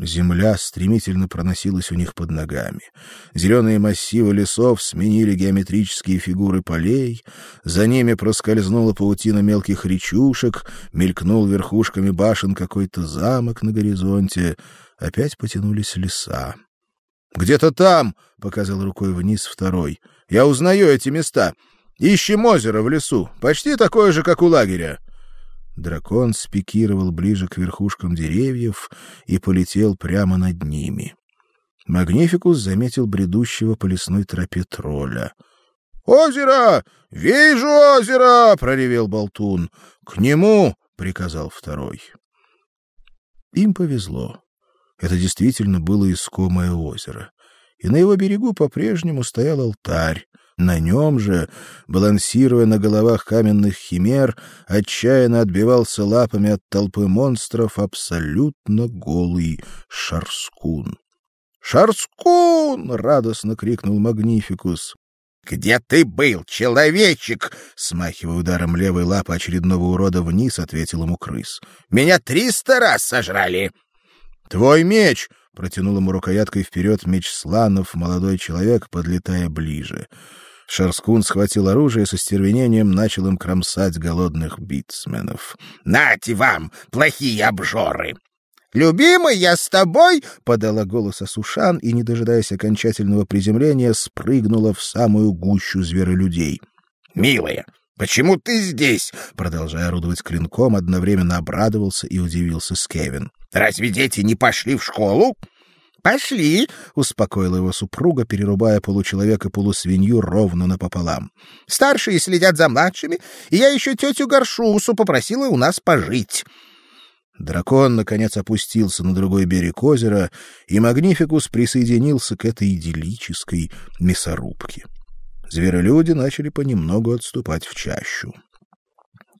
Земля стремительно проносилась у них под ногами. Зеленые массивы лесов сменили геометрические фигуры полей, за ними проскользнула паутина мелких речушек, мелькнул верхушками башен какой-то замок на горизонте, опять потянулись леса. Где-то там, показал рукой вниз второй. Я узнаю эти места. Ищем озеро в лесу, почти такое же, как у лагеря. Дракон спикировал ближе к верхушкам деревьев и полетел прямо над ними. Магнификус заметил бредущего по лесной тропе тролля. Озеро! Вижу озеро, проревел болтун. К нему, приказал второй. Им повезло. Это действительно было искомое озеро, и на его берегу по-прежнему стоял алтарь, на нем же, балансируя на головах каменных химер, отчаянно отбивался лапами от толпы монстров абсолютно голый Шарскун. «Шарскун!» — радостно крикнул Магнификус. «Где ты был, человечек?» — смахивая ударом левой лапы очередного урода вниз, ответил ему крыс. «Меня триста раз сожрали!» «Твой меч!» — протянул ему рукояткой вперед меч Сланов молодой человек, подлетая ближе. Шарскун схватил оружие и со стервенением начал им кромсать голодных битсменов. «Нате вам, плохие обжоры!» «Любимый, я с тобой!» — подала голос Асушан и, не дожидаясь окончательного приземления, спрыгнула в самую гущу зверолюдей. «Милая, почему ты здесь?» — продолжая орудовать клинком, одновременно обрадовался и удивился Скевин. «Разве дети не пошли в школу?» Пошли, успокоила его супруга, перерубая получеловека полусвинью ровно напополам. Старшие следят за младшими, и я еще тетю Горшусу попросила у нас пожить. Дракон наконец опустился на другой берег озера, и Магнификус присоединился к этой идиллической мясорубке. Зверолюди начали понемногу отступать в чащу.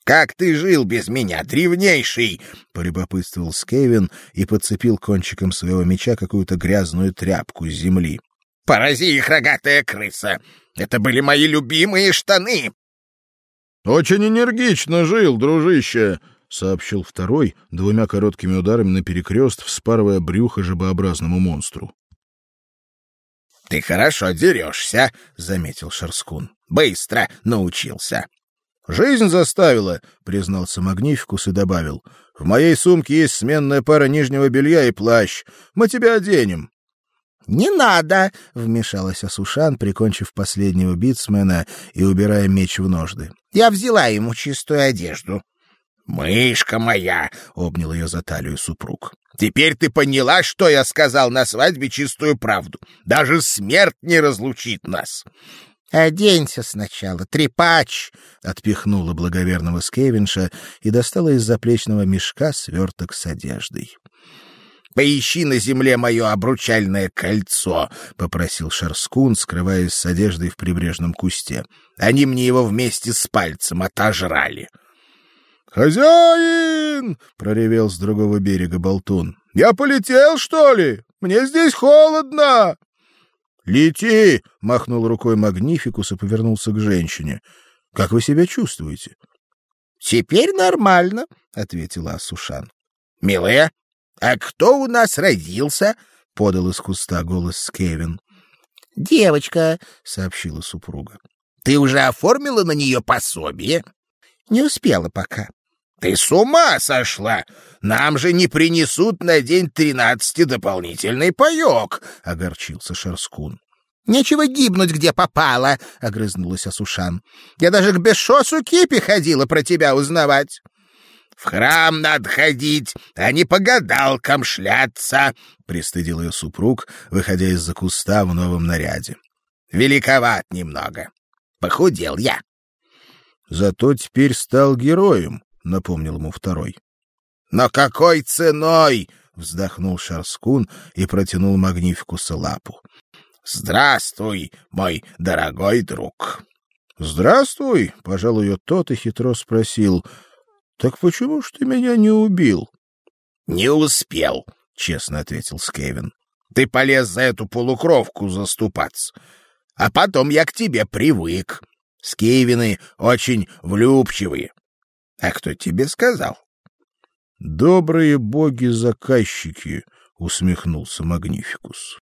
Как ты жил без меня, древнейший? полюбопытствовал Скевин и подцепил кончиком своего меча какую-то грязную тряпку с земли. Порази их, рогатая крыса! Это были мои любимые штаны. Очень энергично жил, дружище, сообщил второй двумя короткими ударами на перекрест, вспарывая брюхо жабообразному монстру. Ты хорошо дерешься, заметил Шарскун. Быстро научился. Жизнь заставила, признался Магнификус и добавил: в моей сумке есть сменная пара нижнего белья и плащ. Мы тебя оденем. Не надо, вмешалась Асушан, прикончив последнего битсмена и убирая меч в ножды. Я взяла ему чистую одежду. Мышка моя, обнял ее за талию супруг. Теперь ты поняла, что я сказал на свадьбе чистую правду. Даже смерть не разлучит нас. Оденься сначала, трепач, отпихнула благоверного Скевинша и достала из заплечного мешка сверток с одеждой. Поищи на земле мое обручальное кольцо, попросил Шарскун, скрываясь с одеждой в прибрежном кусте. Они мне его вместе с пальцем отожрали. Хозяин! проревел с другого берега болтун. Я полетел, что ли? Мне здесь холодно. Лети, махнул рукой Магнификус и повернулся к женщине. Как вы себя чувствуете? Теперь нормально, ответила Асушан. Милая, а кто у нас родился? подал из куста голос Кевин. Девочка, сообщила супруга. Ты уже оформила на нее пособие? Не успела пока. Ты с ума сошла! Нам же не принесут на день тринадцати дополнительный паёк!» — огорчился Шерскун. «Нечего гибнуть, где попало!» — огрызнулась Асушан. «Я даже к Бешосу Кипи ходила про тебя узнавать!» «В храм надо ходить, а не по гадалкам шляться!» — пристыдил ее супруг, выходя из-за куста в новом наряде. «Великоват немного. Похудел я». «Зато теперь стал героем», — напомнил ему второй. «Но какой ценой?» — вздохнул Шарскун и протянул Магнификуса лапу. «Здравствуй, мой дорогой друг!» «Здравствуй!» — пожал ее тот и хитро спросил. «Так почему ж ты меня не убил?» «Не успел», — честно ответил Скевин. «Ты полез за эту полукровку заступаться. А потом я к тебе привык. Скевины очень влюбчивые. А кто тебе сказал? Добрые боги-заказчики, усмехнулся Магнификус.